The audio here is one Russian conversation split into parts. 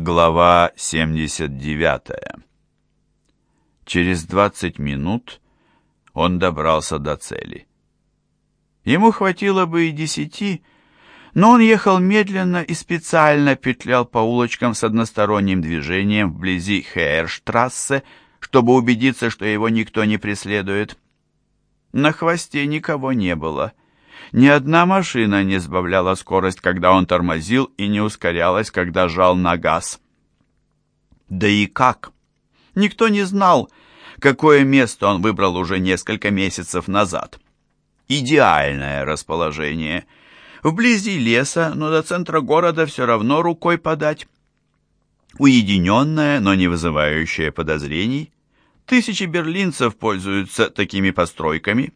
Глава 79 Через 20 минут он добрался до цели. Ему хватило бы и десяти, но он ехал медленно и специально петлял по улочкам с односторонним движением вблизи Хейерштрассе, чтобы убедиться, что его никто не преследует. На хвосте никого не было — ни одна машина не сбавляла скорость, когда он тормозил, и не ускорялась, когда жал на газ. Да и как? Никто не знал, какое место он выбрал уже несколько месяцев назад. Идеальное расположение. Вблизи леса, но до центра города все равно рукой подать. Уединенное, но не вызывающее подозрений. Тысячи берлинцев пользуются такими постройками.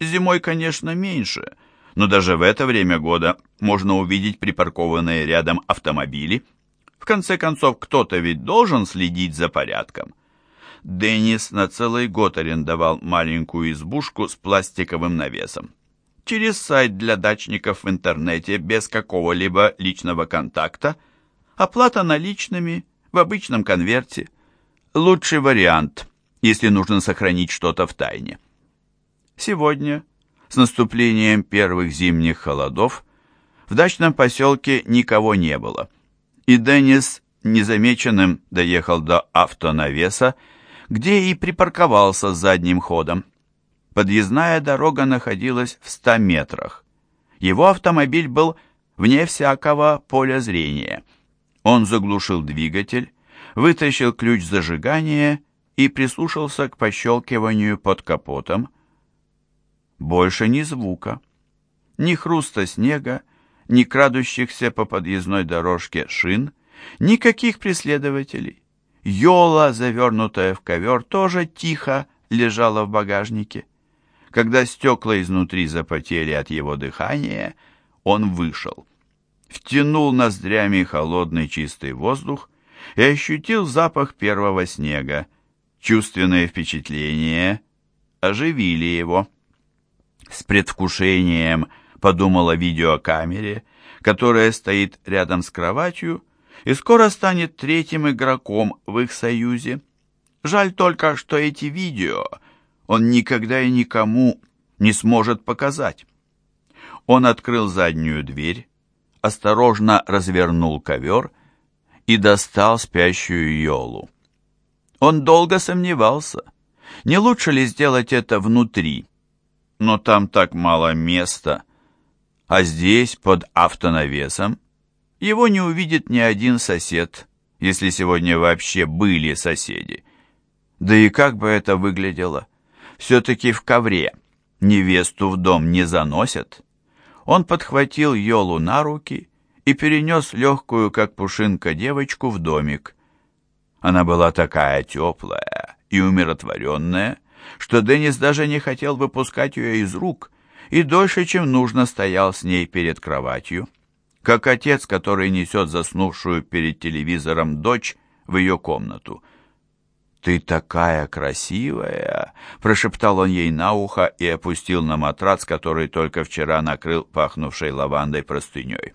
Зимой, конечно, меньше – но даже в это время года можно увидеть припаркованные рядом автомобили. В конце концов, кто-то ведь должен следить за порядком. Деннис на целый год арендовал маленькую избушку с пластиковым навесом. Через сайт для дачников в интернете без какого-либо личного контакта, оплата наличными в обычном конверте. Лучший вариант, если нужно сохранить что-то в тайне. Сегодня с наступлением первых зимних холодов в дачном поселке никого не было, и Деннис незамеченным доехал до автонавеса, где и припарковался задним ходом. Подъездная дорога находилась в ста метрах. Его автомобиль был вне всякого поля зрения. Он заглушил двигатель, вытащил ключ зажигания и прислушался к пощелкиванию под капотом, больше ни звука. Ни хруста снега, ни крадущихся по подъездной дорожке шин, никаких преследователей. Йола, завернутая в ковер, тоже тихо лежала в багажнике. Когда стекла изнутри запотели от его дыхания, он вышел. Втянул ноздрями холодный чистый воздух и ощутил запах первого снега. Чувственные впечатления оживили его. С предвкушением подумала о видеокамере, которая стоит рядом с кроватью и скоро станет третьим игроком в их союзе. Жаль только, что эти видео он никогда и никому не сможет показать. Он открыл заднюю дверь, осторожно развернул ковер и достал спящую Йолу. Он долго сомневался, не лучше ли сделать это внутри, но там так мало места. А здесь, под автонавесом, его не увидит ни один сосед, если сегодня вообще были соседи. Да и как бы это выглядело? Все-таки в ковре невесту в дом не заносят. Он подхватил Йолу на руки и перенес легкую, как пушинка, девочку в домик. Она была такая теплая и умиротворенная, что Деннис даже не хотел выпускать ее из рук и дольше, чем нужно, стоял с ней перед кроватью, как отец, который несет заснувшую перед телевизором дочь в ее комнату. «Ты такая красивая!» — прошептал он ей на ухо и опустил на матрац, который только вчера накрыл пахнувшей лавандой простыней.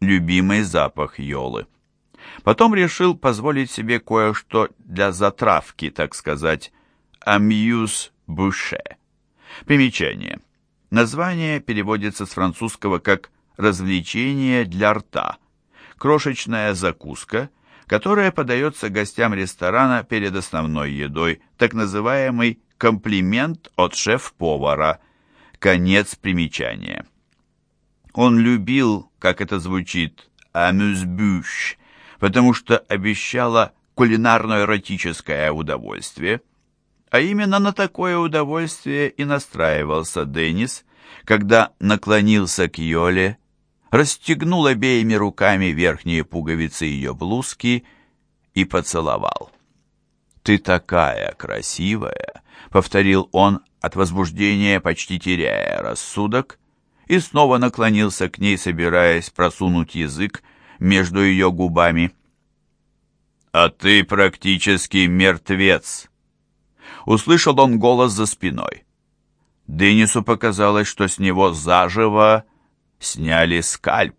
Любимый запах Йолы. Потом решил позволить себе кое-что для затравки, так сказать, Амьюз Буше. Примечание. Название переводится с французского как «развлечение для рта». Крошечная закуска, которая подается гостям ресторана перед основной едой, так называемый комплимент от шеф-повара. Конец примечания. Он любил, как это звучит, «амюзбюш», потому что обещала кулинарно-эротическое удовольствие – а именно на такое удовольствие и настраивался Деннис, когда наклонился к Йоле, расстегнул обеими руками верхние пуговицы ее блузки и поцеловал. «Ты такая красивая!» — повторил он от возбуждения, почти теряя рассудок, и снова наклонился к ней, собираясь просунуть язык между ее губами. «А ты практически мертвец!» Услышал он голос за спиной. Денису показалось, что с него заживо сняли скальп.